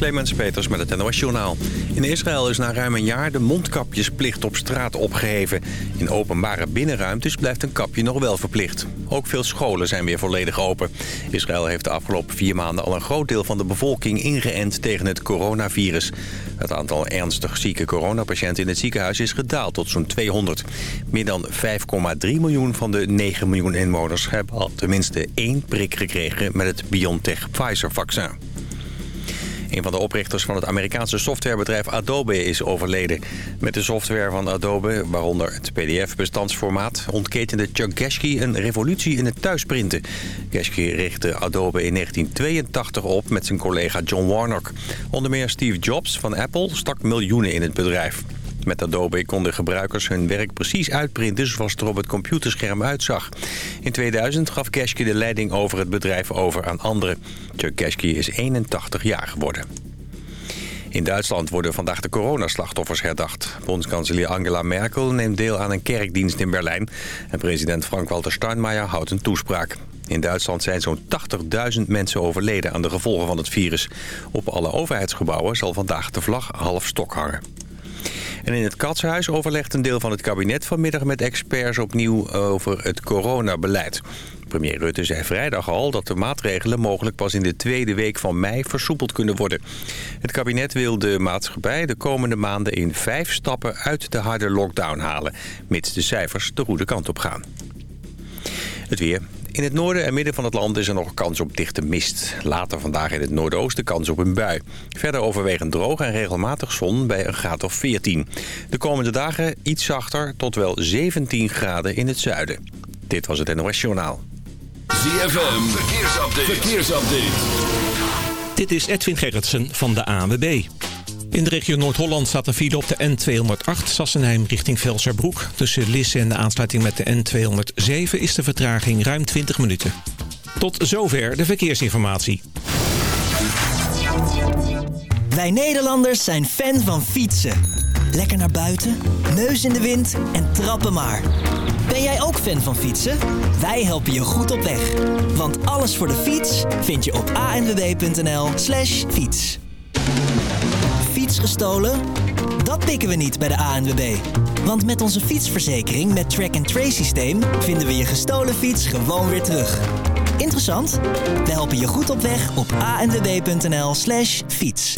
Clemens Peters met het NOS Journaal. In Israël is na ruim een jaar de mondkapjesplicht op straat opgeheven. In openbare binnenruimtes blijft een kapje nog wel verplicht. Ook veel scholen zijn weer volledig open. Israël heeft de afgelopen vier maanden al een groot deel van de bevolking ingeënt tegen het coronavirus. Het aantal ernstig zieke coronapatiënten in het ziekenhuis is gedaald tot zo'n 200. Meer dan 5,3 miljoen van de 9 miljoen inwoners hebben al tenminste één prik gekregen met het BioNTech-Pfizer-vaccin. Een van de oprichters van het Amerikaanse softwarebedrijf Adobe is overleden. Met de software van Adobe, waaronder het pdf-bestandsformaat... ontketende Chuck Geschke een revolutie in het thuisprinten. Geschke richtte Adobe in 1982 op met zijn collega John Warnock. Onder meer Steve Jobs van Apple stak miljoenen in het bedrijf. Met Adobe konden gebruikers hun werk precies uitprinten zoals het er op het computerscherm uitzag. In 2000 gaf Geschke de leiding over het bedrijf over aan anderen. Chuck Geschke is 81 jaar geworden. In Duitsland worden vandaag de coronaslachtoffers herdacht. Bondskanselier Angela Merkel neemt deel aan een kerkdienst in Berlijn. En president Frank-Walter Steinmeier houdt een toespraak. In Duitsland zijn zo'n 80.000 mensen overleden aan de gevolgen van het virus. Op alle overheidsgebouwen zal vandaag de vlag half stok hangen. En in het Katshuis overlegt een deel van het kabinet vanmiddag met experts opnieuw over het coronabeleid. Premier Rutte zei vrijdag al dat de maatregelen mogelijk pas in de tweede week van mei versoepeld kunnen worden. Het kabinet wil de maatschappij de komende maanden in vijf stappen uit de harde lockdown halen, mits de cijfers de goede kant op gaan. Het weer. In het noorden en midden van het land is er nog kans op dichte mist. Later vandaag in het noordoosten kans op een bui. Verder overwegend droog en regelmatig zon bij een graad of 14. De komende dagen iets zachter tot wel 17 graden in het zuiden. Dit was het NOS Journaal. ZFM, verkeersupdate. verkeersupdate. Dit is Edwin Gerritsen van de ANWB. In de regio Noord-Holland staat een file op de N208 Sassenheim richting Velserbroek. Tussen Lisse en de aansluiting met de N207 is de vertraging ruim 20 minuten. Tot zover de verkeersinformatie. Wij Nederlanders zijn fan van fietsen. Lekker naar buiten, neus in de wind en trappen maar. Ben jij ook fan van fietsen? Wij helpen je goed op weg. Want alles voor de fiets vind je op anwb.nl slash fiets gestolen? Dat pikken we niet bij de ANWB. Want met onze fietsverzekering met track and trace systeem vinden we je gestolen fiets gewoon weer terug. Interessant? We helpen je goed op weg op anwb.nl slash fiets.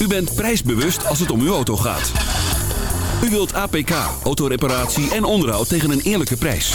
U bent prijsbewust als het om uw auto gaat. U wilt APK, autoreparatie en onderhoud tegen een eerlijke prijs.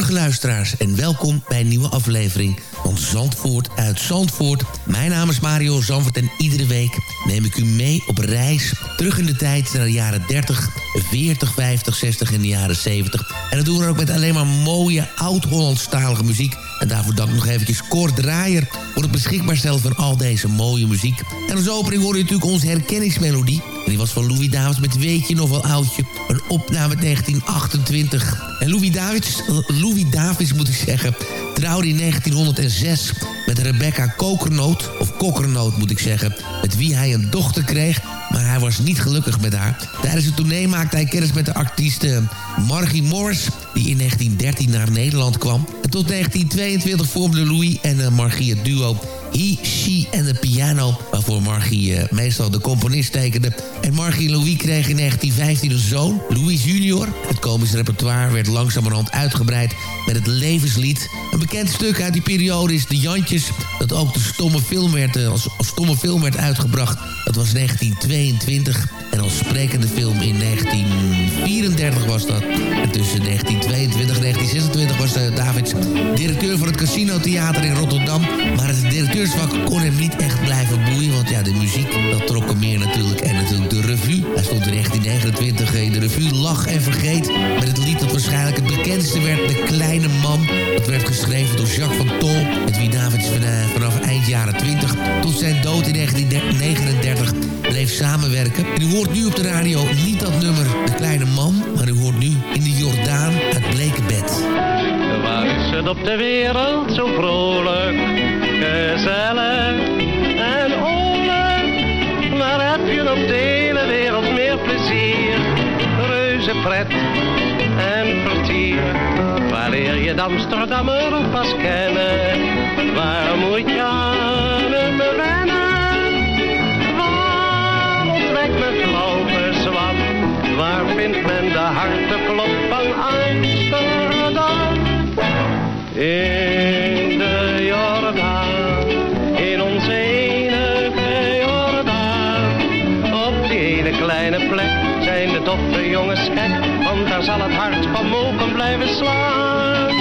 hele goede morgen luisteraars en welkom bij een nieuwe aflevering van Zandvoort uit Zandvoort. Mijn naam is Mario Zandvoort en iedere week neem ik u mee op reis terug in de tijd naar de jaren 30, 40, 50, 60 en de jaren 70. En dat doen we ook met alleen maar mooie oud-Hollandstalige muziek. En daarvoor dank nog eventjes Cor Draaier voor het beschikbaar stellen van al deze mooie muziek. En als opening hoor je natuurlijk onze herkenningsmelodie. En die was van Louis Davids met Weet je nog wel oudje. Opname uit 1928. En Louis Davids, Louis Davids moet ik zeggen, trouwde in 1906 met Rebecca Kokernoot. Of Kokkernoot moet ik zeggen. Met wie hij een dochter kreeg. Maar hij was niet gelukkig met haar. Tijdens het tournee maakte hij kennis met de artieste Margie Morris... die in 1913 naar Nederland kwam. En tot 1922 vormden Louis en eh, Margie het duo... He, She en de Piano, waarvoor Margie uh, meestal de componist tekende. En Margie Louis kregen in 1915 een zoon, Louis junior. Het komische repertoire werd langzamerhand uitgebreid met het levenslied. Een bekend stuk uit die periode is De Jantjes... dat ook de stomme film werd, eh, als, stomme film werd uitgebracht. Dat was 1922. En als sprekende film in 1934 was dat. En tussen 1922 en 1926 was uh, Davids directeur van het Casino Theater in Rotterdam. Maar het directeursvak kon hem niet echt blijven boeien. Want ja, de muziek, dat trok hem meer natuurlijk. En natuurlijk de revue. Hij stond in 1929 in de revue Lach en Vergeet. Met het lied dat waarschijnlijk het bekendste werd, De Kleine Man. Dat werd geschreven door Jacques van Tol. Met wie Davids vanaf eind jaren 20 tot zijn dood in 1939 bleef samenwerken. En u hoort nu op de radio niet dat nummer De Kleine Man, maar u hoort nu in de Jordaan het bleke bed. Waar is het op de wereld zo vrolijk, gezellig en oorlijk? Waar heb je op de hele wereld meer plezier, reuze pret en vertier? Waar leer je de Amsterdammer pas kennen? Waar moet je aan hem wennen? Waar ontdekt men flauw gezwam? Waar vindt men de harteklop van Amsterdam? In de Jordaan, kleine plek zijn de doffe jongens gek, want daar zal het hart van mogen blijven slaan.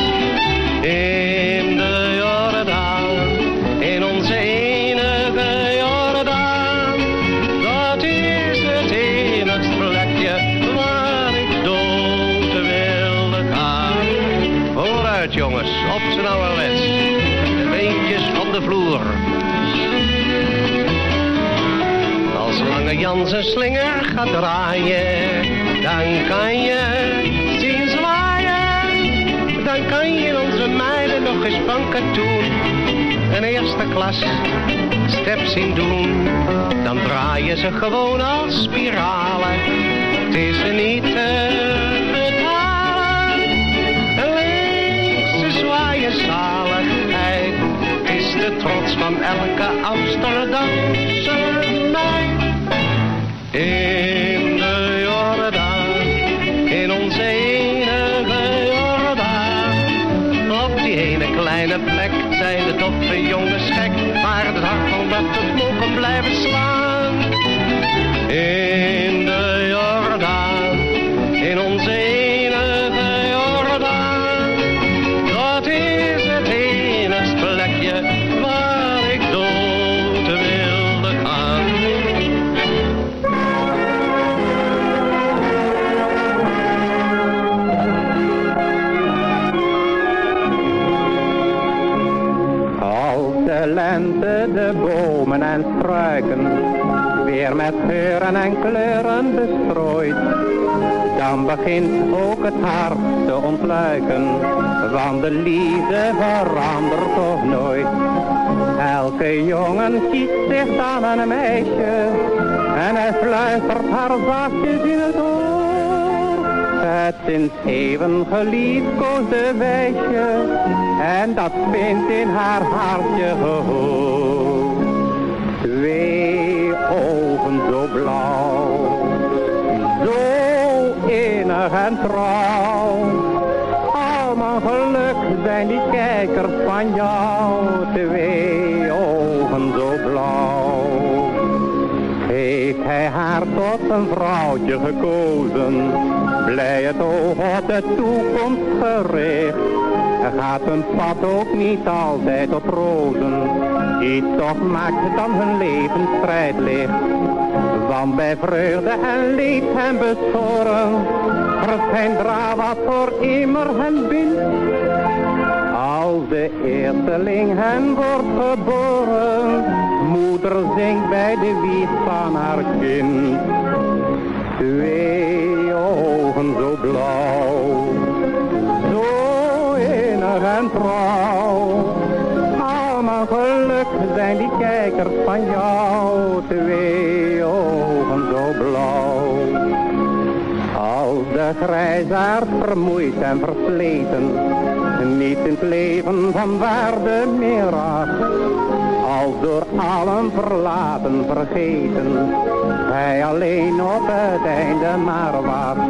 Jan zijn slinger gaat draaien, dan kan je zien zwaaien. Dan kan je in onze meiden nog eens van katoen een eerste klas step zien doen. Dan draaien ze gewoon als spiralen. Het is niet te betalen. En links ze zwaaien zaligheid. Het is de trots van elke Amsterdamse meid. In geuren en kleuren bestrooit, dan begint ook het hart te ontluiken, want de liefde verandert toch nooit. Elke jongen kiest zich dan een meisje en hij fluistert haar zachtjes in het oor. Het sinds even geliefkoosde wijsje en dat vindt in haar hartje gehoor. Twee zo blauw, zo innig en trouw. Al mijn geluk zijn die kijkers van jou, twee ogen zo blauw. Heeft hij haar tot een vrouwtje gekozen, blij het oog op de toekomst gericht. Er gaat een pad ook niet altijd op rozen, die toch maakt dan hun leven strijdlicht. Want bij vreugde en leed beschoren, verschijnt dra wat voor immer hen bindt. Als de eersteling hen wordt geboren, moeder zingt bij de wieg van haar kind. Twee ogen zo blauw, zo innig en trouw. Al mijn geluk zijn die kijkers van jou, twee blauw. Als de grijsaard vermoeid en versleten, niet in het leven van waarde meer acht. Als door allen verlaten, vergeten, hij alleen op het einde maar wacht.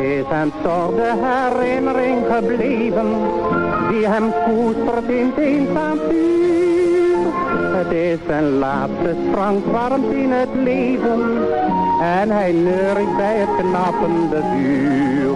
Is hem toch de herinnering gebleven, die hem koestert in het eenzaam. Het is zijn laatste sprankwarmte in het leven. En hij neurt bij het knappende vuur.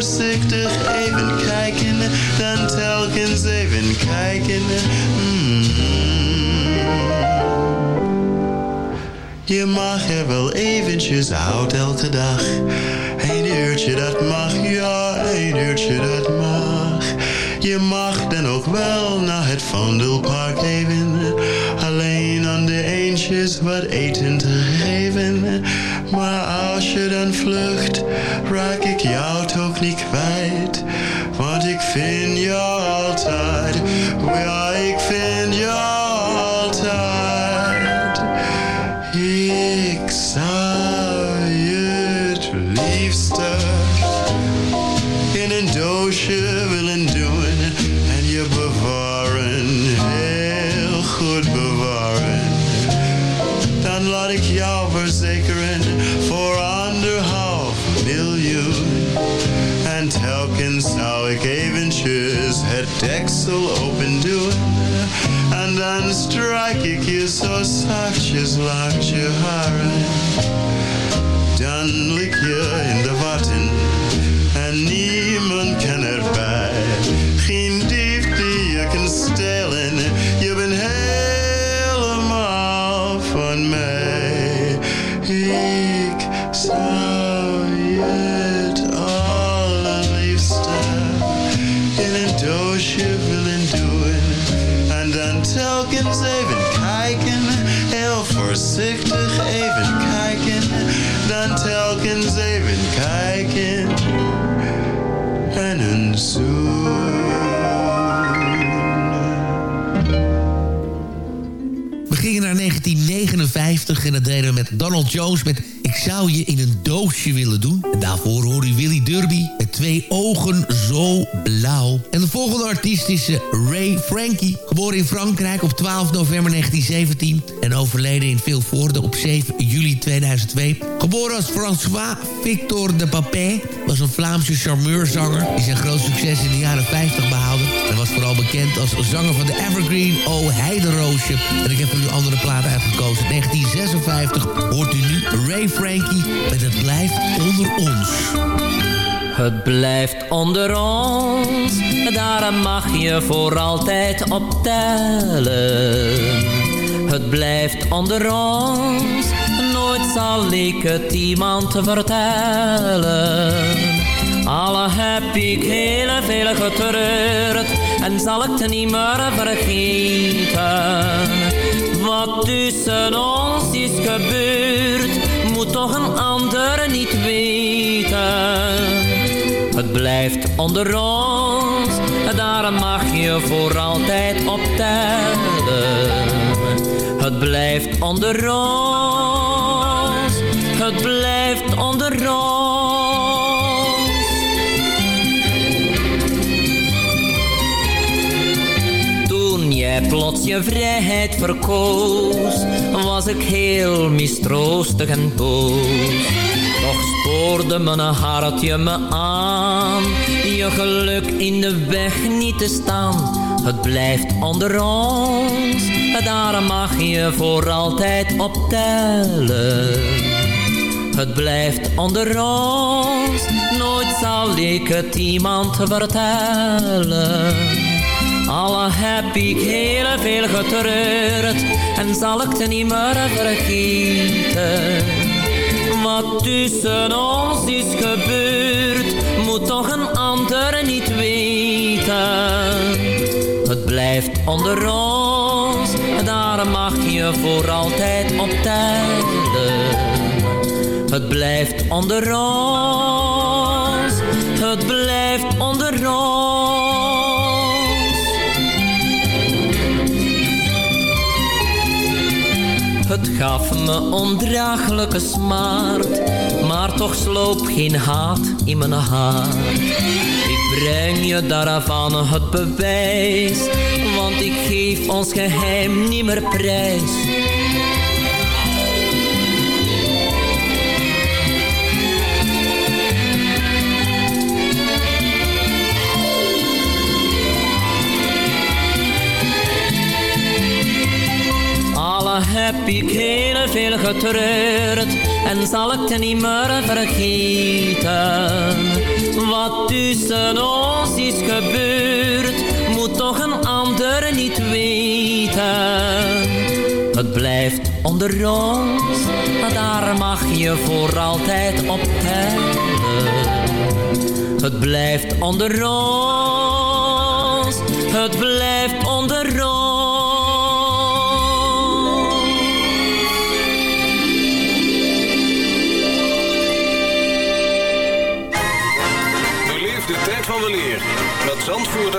Voorzichtig even kijken. Dan telkens even kijken. Mm. Je mag er wel eventjes uit elke dag. Een uurtje dat mag, ja, een uurtje dat mag. Je mag dan ook wel naar het Vondelpark even. Alleen aan de eentjes wat eten te geven. Maar als je dan vlucht, raak ik jou toch niet kwijt. Want ik vind jou zo zachtjes gingen naar 1959 en dat deden we met Donald Jones met Ik zou je in een doosje willen doen. En daarvoor hoor u Willy Derby met twee ogen zo blauw. En de volgende artiest is eh, Ray Frankie. Geboren in Frankrijk op 12 november 1917 en overleden in Vilvoorde op 7 juli 2002. Geboren als François Victor de Papin was een Vlaamse charmeurzanger... die zijn groot succes in de jaren 50 behaalde. Was vooral bekend als zanger van de Evergreen O Heideroosje. En ik heb er nu andere platen uitgekozen. 1956 hoort u nu Ray Frankie met Het Blijft Onder Ons. Het blijft onder ons, daar mag je voor altijd op tellen. Het blijft onder ons, nooit zal ik het iemand vertellen. Alle heb ik heel veel getreurd zal ik het niet meer vergeten. Wat tussen ons is gebeurd, moet toch een ander niet weten. Het blijft onder ons, daar mag je voor altijd op tellen. Het blijft onder ons, het blijft onder ons. Jij plots je vrijheid verkoos, was ik heel mistroostig en boos. Toch spoorde mijn hartje me aan, je geluk in de weg niet te staan. Het blijft onder ons, daar mag je voor altijd op tellen. Het blijft onder ons, nooit zal ik het iemand vertellen. Alle heb ik heel veel getreurd en zal ik het niet meer vergeten. Wat tussen ons is gebeurd, moet toch een ander niet weten. Het blijft onder ons, daar mag je voor altijd op tellen. Het blijft onder ons, het blijft onder ons. Het gaf me ondraaglijke smart, maar toch sloop geen haat in mijn hart. Ik breng je daarvan het bewijs, want ik geef ons geheim niet meer prijs. Heb ik heel veel getreurd en zal ik het niet meer vergeten. Wat tussen ons is gebeurd, moet toch een ander niet weten. Het blijft onder ons, daar mag je voor altijd op tellen. Het blijft onder ons, het blijft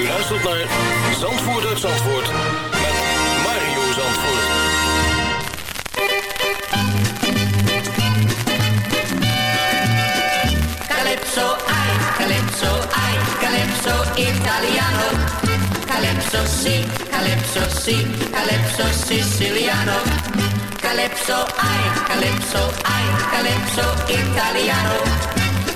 U luistert naar Zandvoort uit Zandvoort met Mario Zandvoort. Calypso, ai, calypso, ai, calypso italiano. Calypso si, calypso si, calypso siciliano. Calypso, ai, calypso, ai, calypso italiano.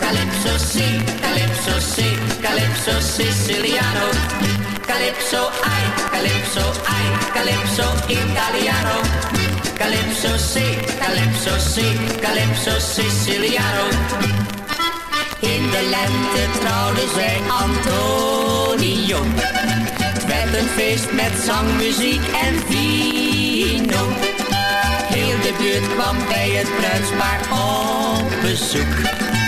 Calypso si, calypso si, calypso siciliano. Calypso, ai, calypso, ai, calypso italiano. Calypso si, calypso si, calypso siciliano. In de lente trouwde zij Antonio. Het werd een feest met zang, muziek en vino. Heel de buurt kwam bij het bruidspaar op bezoek.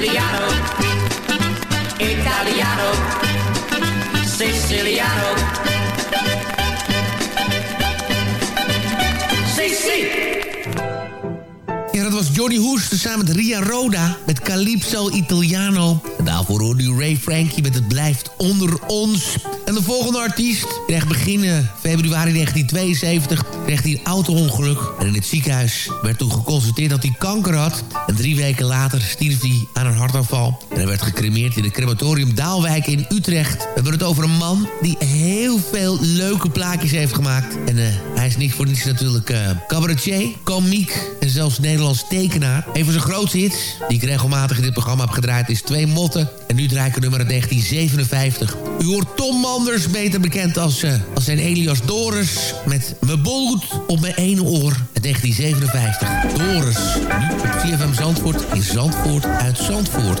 Siciliano. Italiano, siciliano. Johnny Hoes samen met Ria Roda met Calypso Italiano. En daarvoor hoorde u Ray Frankie met Het Blijft Onder Ons. En de volgende artiest kreeg begin eh, februari 1972 kreeg hij een auto-ongeluk. En in het ziekenhuis werd toen geconstateerd dat hij kanker had. En drie weken later stierf hij aan een hartaanval. En hij werd gecremeerd in het crematorium Daalwijk in Utrecht. We hebben het over een man die heel veel leuke plaatjes heeft gemaakt. En eh, hij is niet voor niets natuurlijk eh cabaretier, komiek en zelfs Nederlands tekenaar. Een van zijn grootste hits, die ik regelmatig in dit programma heb gedraaid, is Twee Motten. En nu draai ik een nummer uit 1957. U hoort Tom Manders, beter bekend als, eh, als zijn Elias Doris... met Me bolgoed op mijn ene oor uit 1957. Doris, nu op CFM Zandvoort in Zandvoort uit Zandvoort.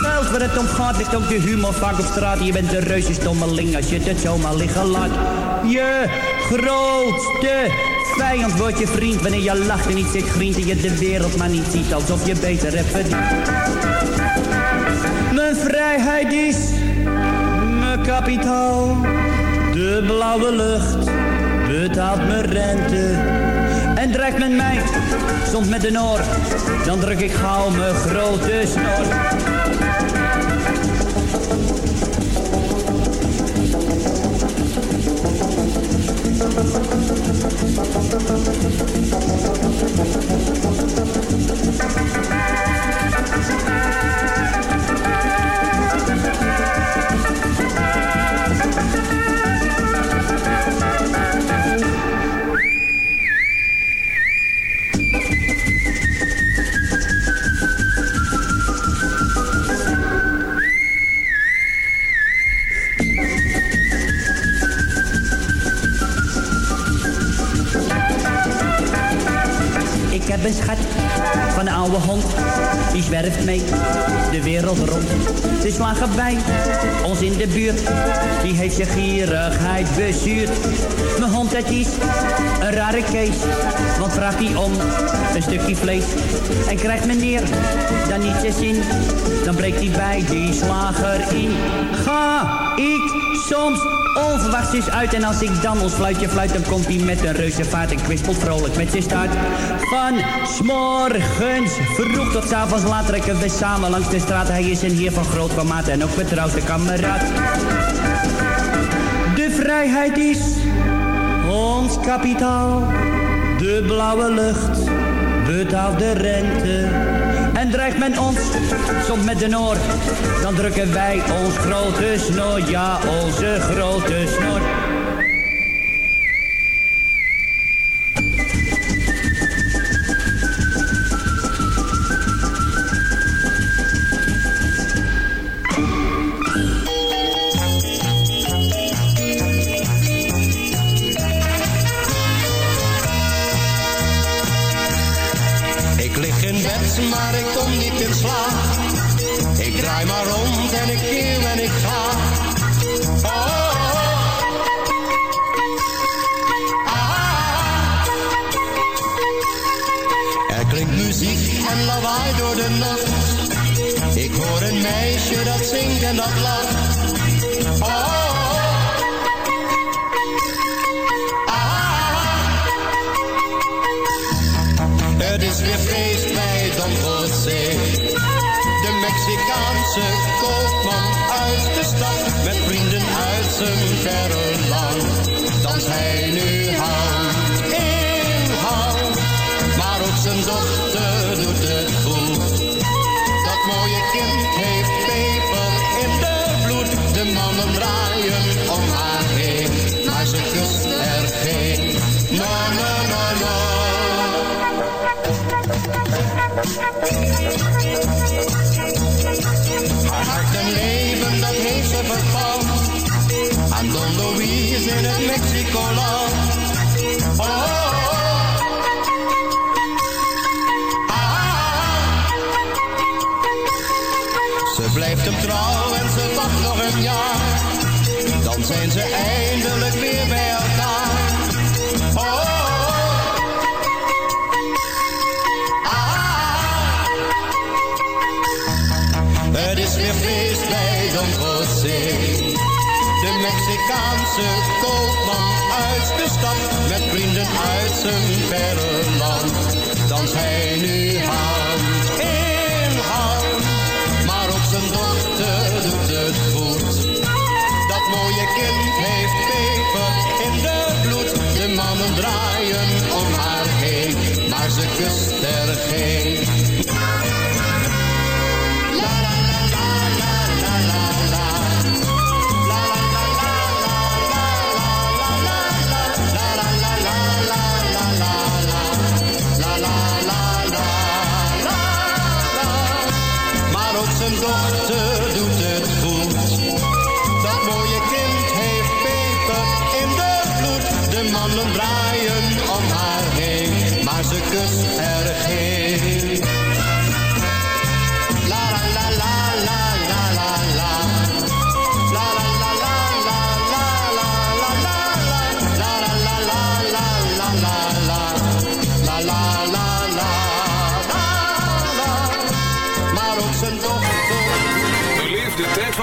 geld waar het om gaat, ligt ook de humor vaak op straat. Je bent een reuzenstommeling als je het zomaar liggen laat. Je grootste vijand wordt je vriend wanneer je lacht en niet zit grient en je de wereld maar niet ziet alsof je beter hebt verdiend. Mijn vrijheid is mijn kapitaal. De blauwe lucht betaalt mijn rente. En dreigt men mij soms met een oor, dan druk ik gauw mijn grote snor. Bezuurd. Mijn hond het is een rare kees, want vraagt hij om een stukje vlees. En krijgt meneer dan niet zijn zin, dan breekt hij bij die slager in. Ga ik soms onverwachts is uit. En als ik dan ons fluitje fluit, dan komt hij met een reuze vaart en kwispelt vrolijk met zijn staart. Van s'morgens vroeg tot avonds laat trekken we samen langs de straat. Hij is een heer van groot formaat en ook betrouwde kameraad. Vrijheid is ons kapitaal. De blauwe lucht betaalt de rente. En dreigt men ons soms met de noord, dan drukken wij ons grote snor, ja onze grote snor. Haar hart en leven, dat heeft ze. Aan Don Luis in het Mexicoland. Oh. Ze blijft hem trouw en ze wacht nog een jaar. Dan zijn ze eindelijk weer De Mexicaanse koopman uit de stad. Met vrienden uit zijn verre land. Dans hij nu hand in hand. Maar ook zijn dochter doet het goed. Dat mooie kind heeft peper in de bloed. De mannen draaien om haar heen. Maar ze kust er geen.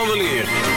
van.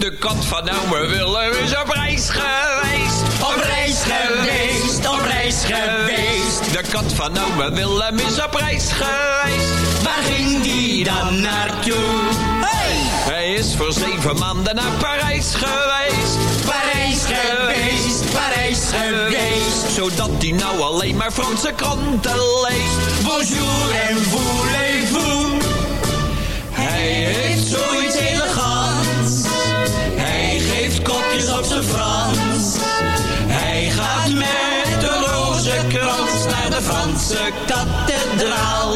De kat van ome Willem is op reis geweest. Op reis geweest, op reis geweest. De kat van ome Willem is op reis geweest. Waar ging die dan naartoe? Hey! Hij is voor zeven maanden naar Parijs geweest. Parijs geweest, Parijs geweest. Zodat hij nou alleen maar Franse kranten leest. Bonjour en voulez-vous. Hij heeft Zoiets elegants. Geeft kopjes op zijn Frans. Hij gaat met de rozenkrans naar de Franse kathedraal.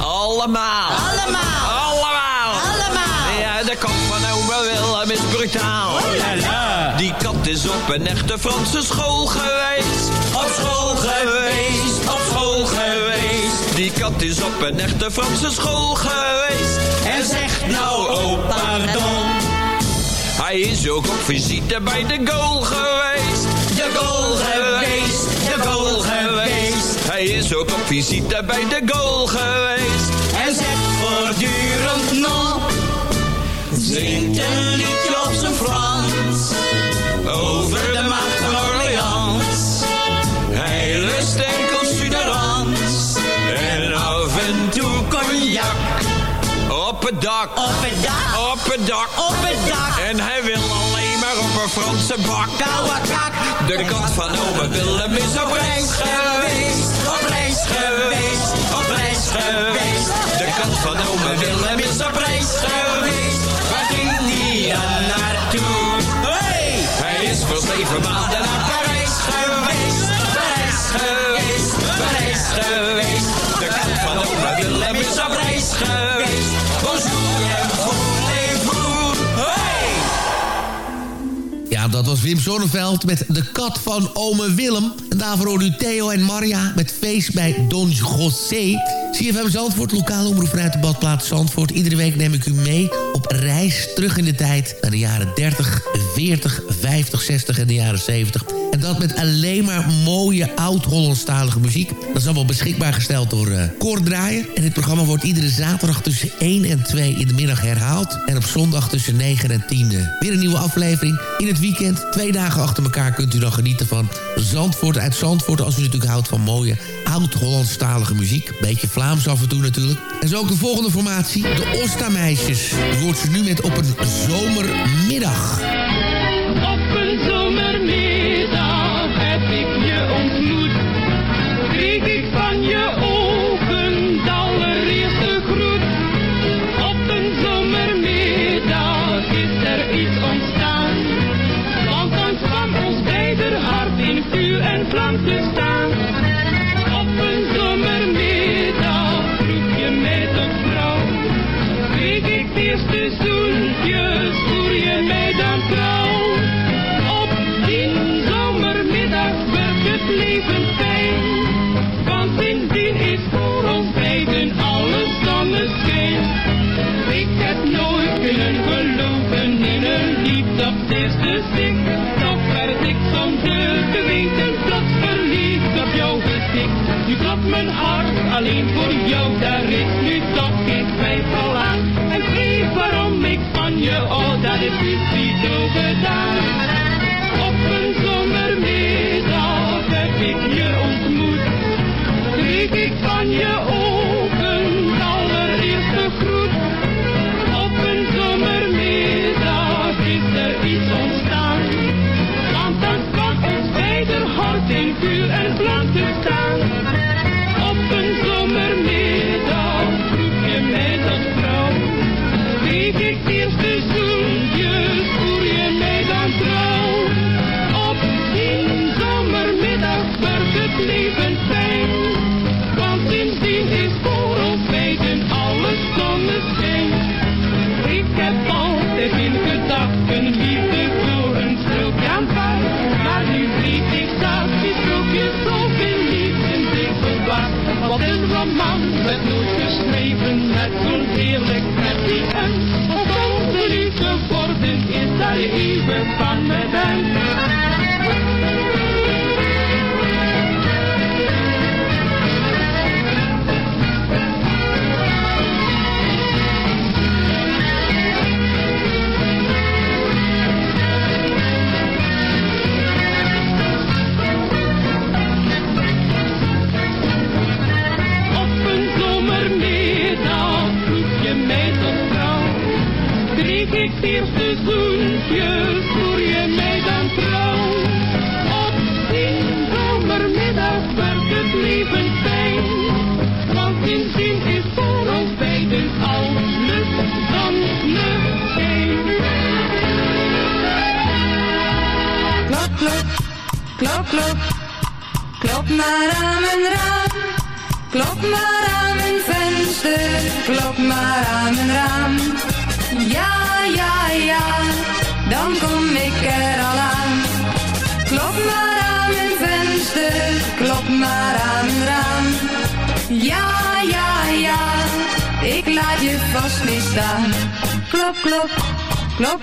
allemaal. Allemaal. Allemaal. Allemaal. Ja, de kat van ome Willem is brutaal. Oh la la. Die kat is op een echte Franse school geweest. Op school geweest, op school geweest. Die kat is op een echte Franse school geweest. En zegt nou, oh pardon. Hij is ook op visite bij de goal geweest. De goal geweest, de goal geweest. Hij is ook op visite bij de goal geweest. En zegt voortdurend nog. Zingt een liedje op zijn Frans. Over de dak. Op het dak. Op het dak. Op het dak. En hij wil alleen maar op een Franse bak. Koude kak. De kat van ome Willem is op reis geweest. Op reis geweest. Op reis geweest. De kat van ome Willem is op reis geweest. Waar ging die dan naartoe? Hey! Hij is voor zeven maanden naar Parijs geweest. Parijs geweest. Parijs geweest. De kat van ome Willem is op reis geweest. Dat was Wim Sonneveld met De Kat van Ome Willem. En daarvoor hoorde u Theo en Maria met feest bij Don José. CFM Zandvoort, lokale omroep vanuit de badplaats Zandvoort. Iedere week neem ik u mee op reis terug in de tijd... naar de jaren 30, 40, 50, 60 en de jaren 70... En dat met alleen maar mooie oud-Hollandstalige muziek. Dat is allemaal beschikbaar gesteld door uh. En dit programma wordt iedere zaterdag tussen 1 en 2 in de middag herhaald. En op zondag tussen 9 en 10 uh, weer een nieuwe aflevering. In het weekend, twee dagen achter elkaar, kunt u dan genieten van Zandvoort uit Zandvoort. Als u natuurlijk houdt van mooie oud-Hollandstalige muziek. Beetje Vlaams af en toe natuurlijk. En zo ook de volgende formatie, de Osta-meisjes. U hoort ze nu met op een zomermiddag.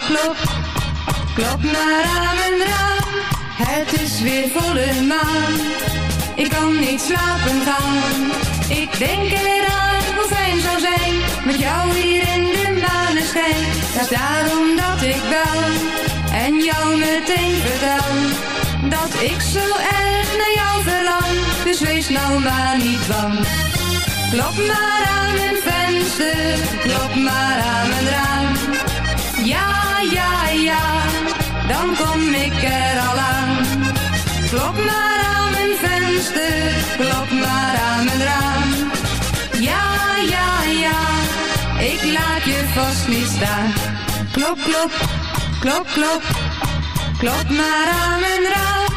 Klop, klop. Maar aan mijn raam. Het is weer volle maan. Ik kan niet slapen gaan. Ik denk eraan hoe fijn zou zijn. Met jou hier in de maneschijn. Dat daarom dat ik bel. En jou meteen vertel. Dat ik zo erg naar jou verlang. Dus wees nou maar niet bang. Klop maar aan mijn venster. Klop maar aan mijn raam. Ja, ja, ja. Dan kom ik er al aan. Klop maar aan mijn venster, klop maar aan mijn raam. Ja, ja, ja, ik laat je vast niet staan. Klop, klop, klop, klop, klop maar aan mijn raam.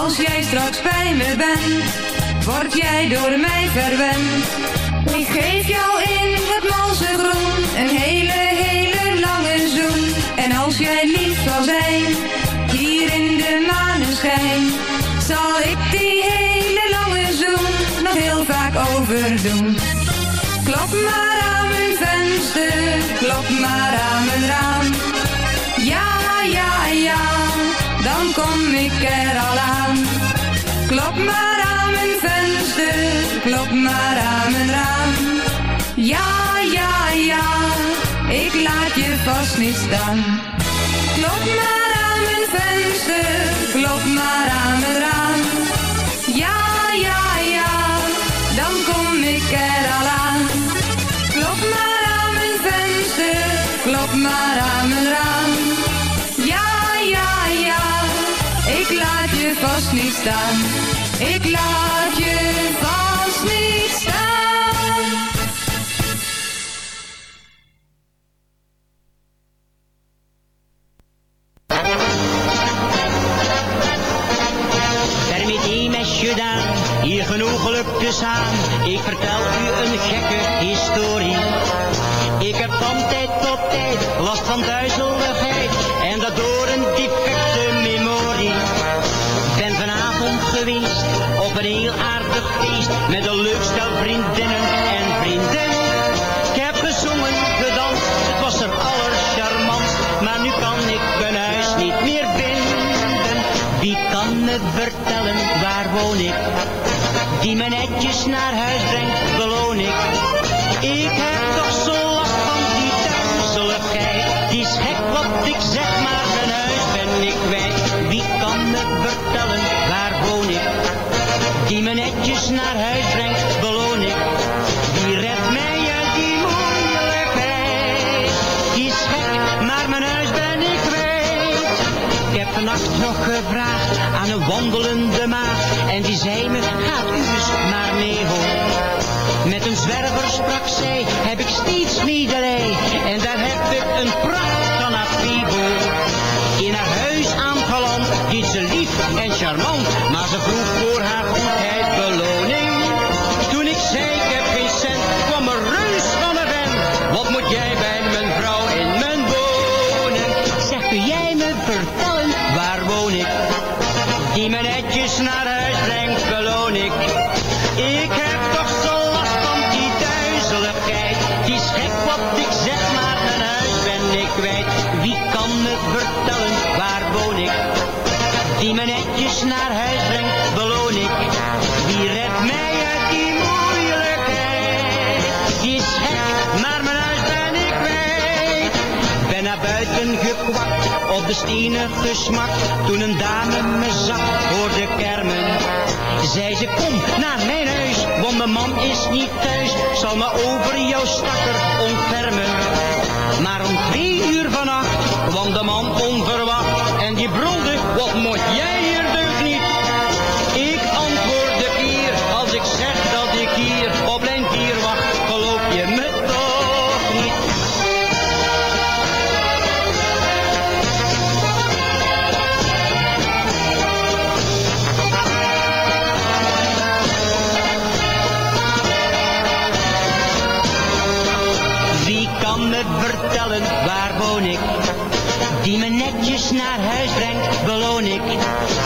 Als jij straks bij me bent, word jij door mij verwend. Ik geef jou in het malse groen een hele, als jij lief zal zijn, hier in de maneschijn zal ik die hele lange zoen nog heel vaak overdoen. Klop maar aan mijn venster, klop maar aan mijn raam. Ja, ja, ja, dan kom ik er al aan. Klop maar aan mijn venster, klop maar aan mijn raam. Ja, ja, ja, ik laat je vast niet staan. Klop maar aan mijn venster, klop maar aan mijn raam. Ja, ja, ja, dan kom ik er al aan. Klop maar aan mijn venster, klop maar aan mijn raam. Ja, ja, ja, ik laat je vast niet staan. Ik laat Ik vertel u een gekke historie. Ik heb van tijd tot tijd last van duizeligheid. En dat door een defecte memorie. Ben vanavond geweest op een heel aardig feest. Met een leuk stel vriendinnen en vrienden. Ik heb gezongen, gedanst, het was er allercharmantst. Maar nu kan ik mijn huis niet meer vinden. Wie kan me vertellen waar woon ik? Die me netjes naar huis brengt, beloon ik. Ik heb toch zo last van die duizeligheid. Die is gek wat ik zeg, maar mijn huis ben ik kwijt. Wie kan me vertellen waar woon ik? Die me netjes naar huis brengt, beloon ik. Die redt mij uit die moeilijkheid. Die is gek, maar mijn huis ben ik kwijt. Ik heb vannacht nog gevraagd aan een wandelende maag. En die zei me, eens maar mee hoor. Met een zwerver sprak zij, heb ik steeds medelij. En daar heb ik een pracht van haar. In haar huis aangeland, deed ze lief en charmant. Maar ze vroeg voor haar goedheid beloning. Toen ik zei, ik heb geen cent, kwam een reus van een vent. Wat moet jij bij mijn vrouw in mijn woning? Zeg, kun jij me vertellen, waar woon ik? Die me netjes naar op de stenen gesmakt. Toen een dame me zag voor de kermen. Zei ze, kom naar mijn huis, want mijn man is niet thuis. Zal me over jouw stakker ontfermen. Maar om twee uur vannacht kwam de man onverwacht. En die brulde, wat moet jij naar huis brengt, beloon ik.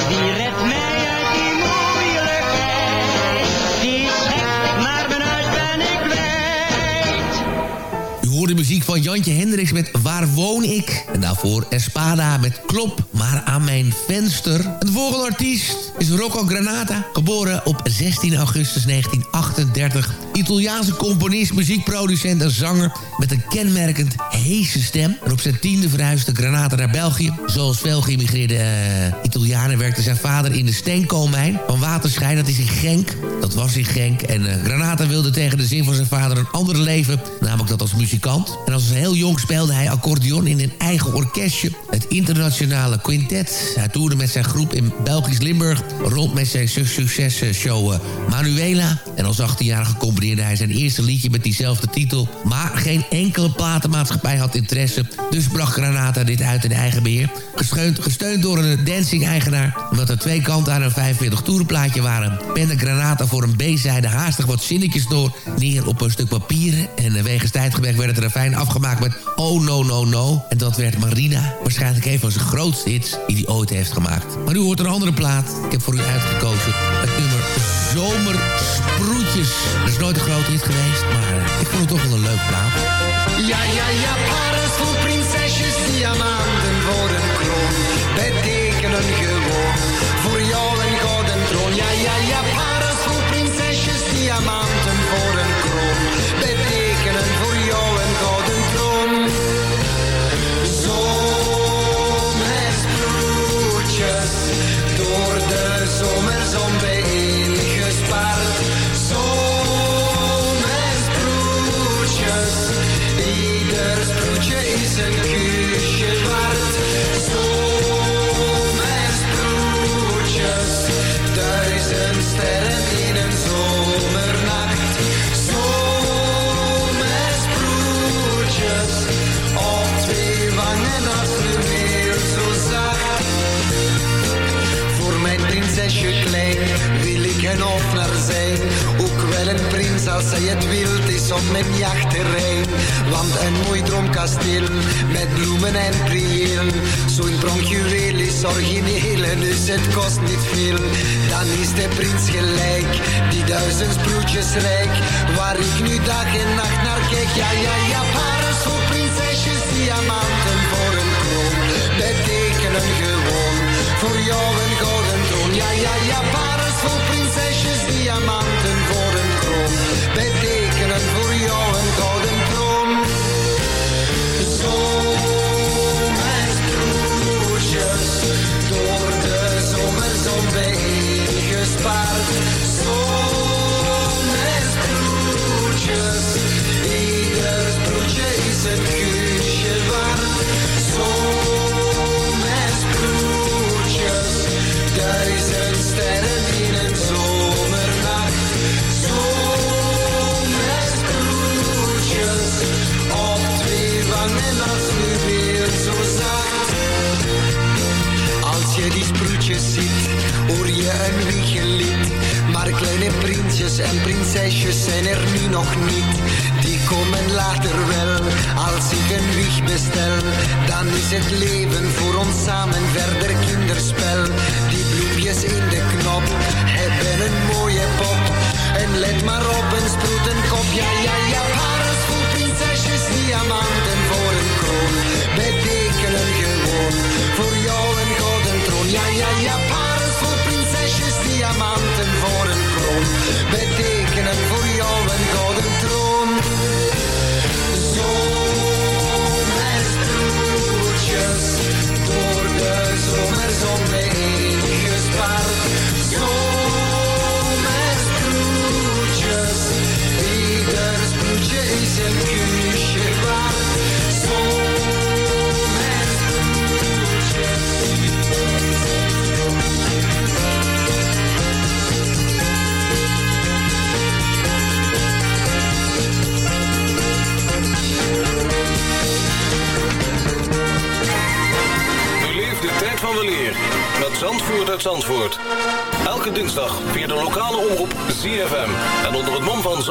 Die redt mij uit die moeilijkheid. Die is maar mijn huis ben ik kwijt. U hoorde muziek van Jantje Hendricks met Waar woon ik? En daarvoor Espada met Klop maar aan mijn venster. En de volgende artiest is Rocco Granata. Geboren op 16 augustus 1938. Italiaanse componist, muziekproducent en zanger... met een kenmerkend heese stem. En op zijn tiende verhuisde Granata naar België. Zoals veel geïmmigreerde eh, Italianen werkte zijn vader in de steenkoolmijn van Waterschijn. Dat is in Genk. Dat was in Genk. En eh, Granata wilde tegen de zin van zijn vader een ander leven. Namelijk dat als muzikant. En als heel jong speelde hij accordeon in een eigen orkestje. Het internationale quintet. Hij toerde met zijn groep in Belgisch Limburg. Rond met zijn successhow uh, Manuela. En als 18-jarige combineerde hij zijn eerste liedje met diezelfde titel. Maar geen enkele platenmaatschappij had interesse. Dus bracht Granata dit uit in eigen beheer. Gesteund, gesteund door een dancing-eigenaar. Omdat er twee kanten aan een 45 toerenplaatje waren. Pende Granata voor een B-zijde haastig wat zinnetjes door. Neer op een stuk papier. En uh, wegens tijdgebrek werden er Klein afgemaakt met Oh No No No. En dat werd Marina. Waarschijnlijk een van zijn grootste hits die hij ooit heeft gemaakt. Maar nu hoort een andere plaat. Ik heb voor u uitgekozen het nummer Zomersproetjes. Dat is nooit een grote hit geweest, maar ik vond het toch wel een leuk plaat. Ja, ja, ja, paras vol prinsesjes, diamanten voor een kroon. Betekenen gewoon voor jou een gouden troon. Ja, ja, ja, paras vol prinsesjes, diamanten voor een kroon. Betekenen wil ik een offner zijn. Een prins als zij het wilt is op mijn jachtterrein. Want een mooi droomkasteel met bloemen en prieel. Zo'n pronkjuweel is origineel en dus het kost niet veel. Dan is de prins gelijk, die duizend sproetjes rijk. Waar ik nu dag en nacht naar kijk. Ja, ja, ja, paras voor prinsesjes, diamanten voor een kroon. Betekenen gewoon voor jou een gouden troon. Ja, ja, ja, paras voor prinsesjes, diamanten een kroon. Betekenen voor jou een gouden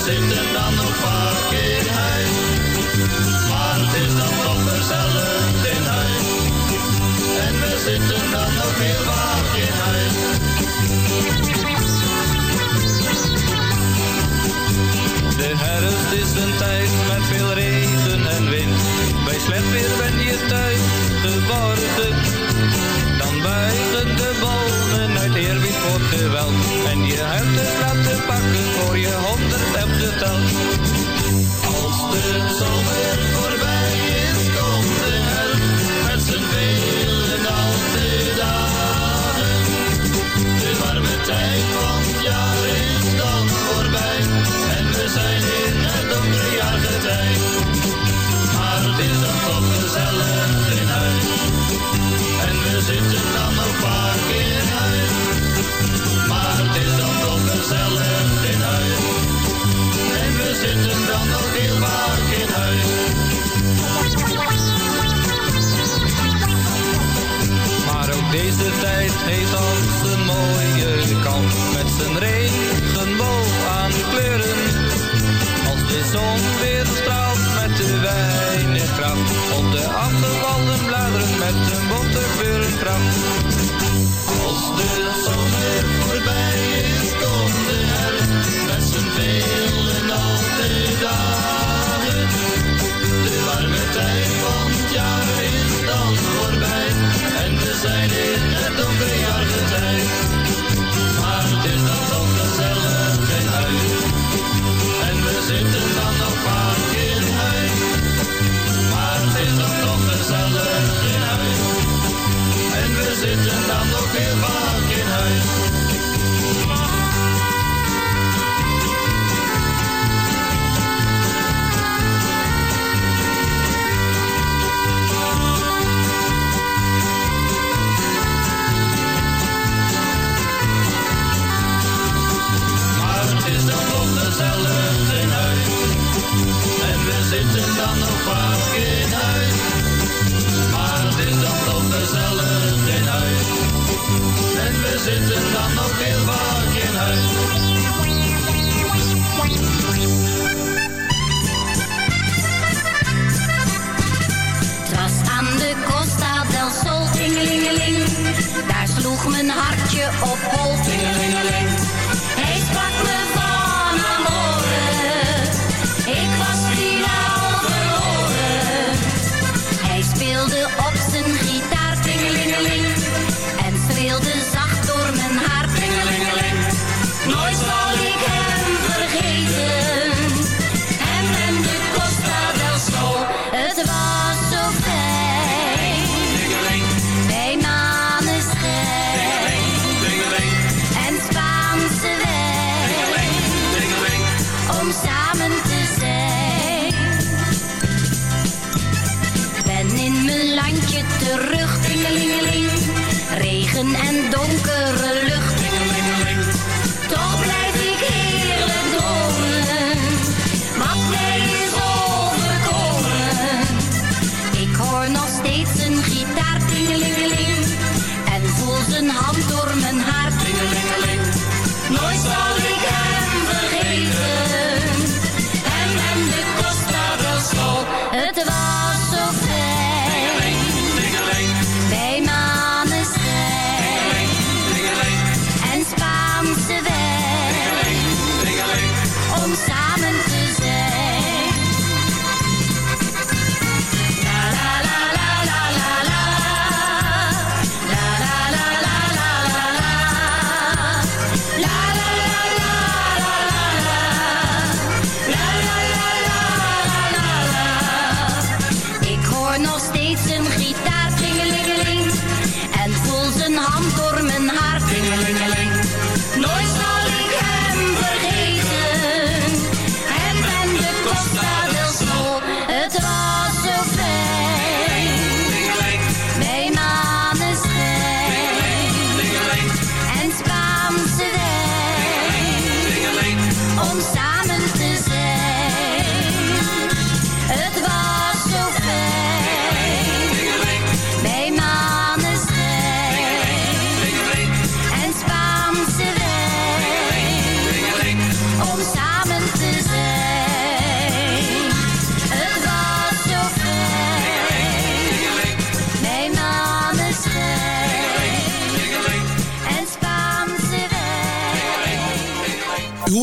We zitten dan nog vaak in huis. Maar het is dan toch gezellig in huis. En we zitten dan nog heel vaak in huis. De herfst is een tijd met veel regen en wind. Bij slecht weer ben je thuis geworden buigen de bomen uit eerbied voor de wel. En je hebt het laten pakken voor je honderd hebt de. Als de zomer De dan nog heel vaak in. Tras aan de Costa del Sol. Daar sloeg mijn hartje op hol.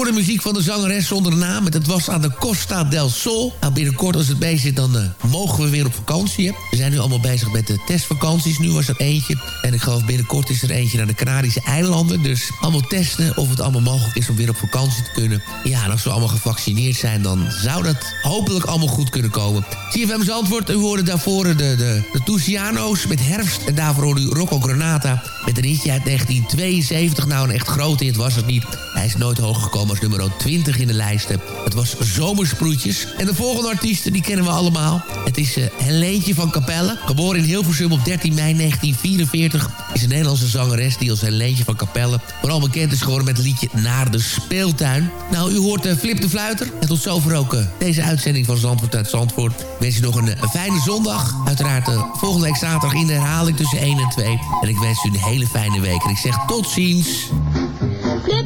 Hoorde muziek van de zangeres zonder naam. Het was aan de Costa del Sol. Nou, binnenkort als het mee zit, dan uh, mogen we weer op vakantie. We zijn nu allemaal bezig met de testvakanties. Nu was er eentje. En ik geloof binnenkort is er eentje naar de Canarische eilanden. Dus allemaal testen of het allemaal mogelijk is om weer op vakantie te kunnen. Ja, en als we allemaal gevaccineerd zijn, dan zou dat hopelijk allemaal goed kunnen komen. CFM's antwoord, u hoorde daarvoor de, de, de met herfst. En daarvoor hoorde u Rocco Granata met een hitje uit 1972. Nou, een echt grote hit was het niet. Hij is nooit hoog gekomen nummer 20 in de lijsten. Het was Zomersproetjes. En de volgende artiesten, die kennen we allemaal. Het is uh, van Capelle. Geboren in Hilversum op 13 mei 1944. Is een Nederlandse zangeres die als Helentje van Capelle... vooral bekend is geworden met het liedje Naar de Speeltuin. Nou, u hoort uh, Flip de Fluiter. En tot zover ook uh, deze uitzending van Zandvoort uit Zandvoort. Wens u nog een, een fijne zondag. Uiteraard volgende week zaterdag in de herhaling tussen 1 en 2. En ik wens u een hele fijne week. En ik zeg tot ziens.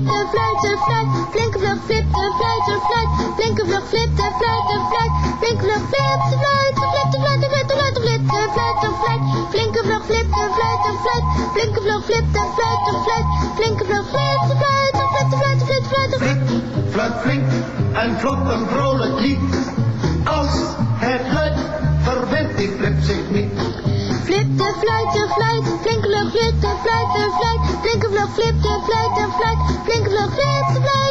De fluit, fluit, flinke vlug, flip de fluit, fluit, flinke vlug, flip de fluit, fluit, flinke vlug, flip de fluit, flip de fluit, flip de fluit, flip de fluit, fluit, flinke vlug, flip de fluit, fluit, flinke vlug, flip de fluit, fluit, flinke vlug, flip de fluit, flip de fluit, flip de fluit, flip, fluit, flink en vlot een vrolijk lied. Als het luidt, verwendt die flip zich niet. Flip de fluit, de fluit, flinke vlug, flip de fluit, de fluit, flinke vlug, flip de fluit, de fluit, flinke vlug, flip de fluit, de fluit.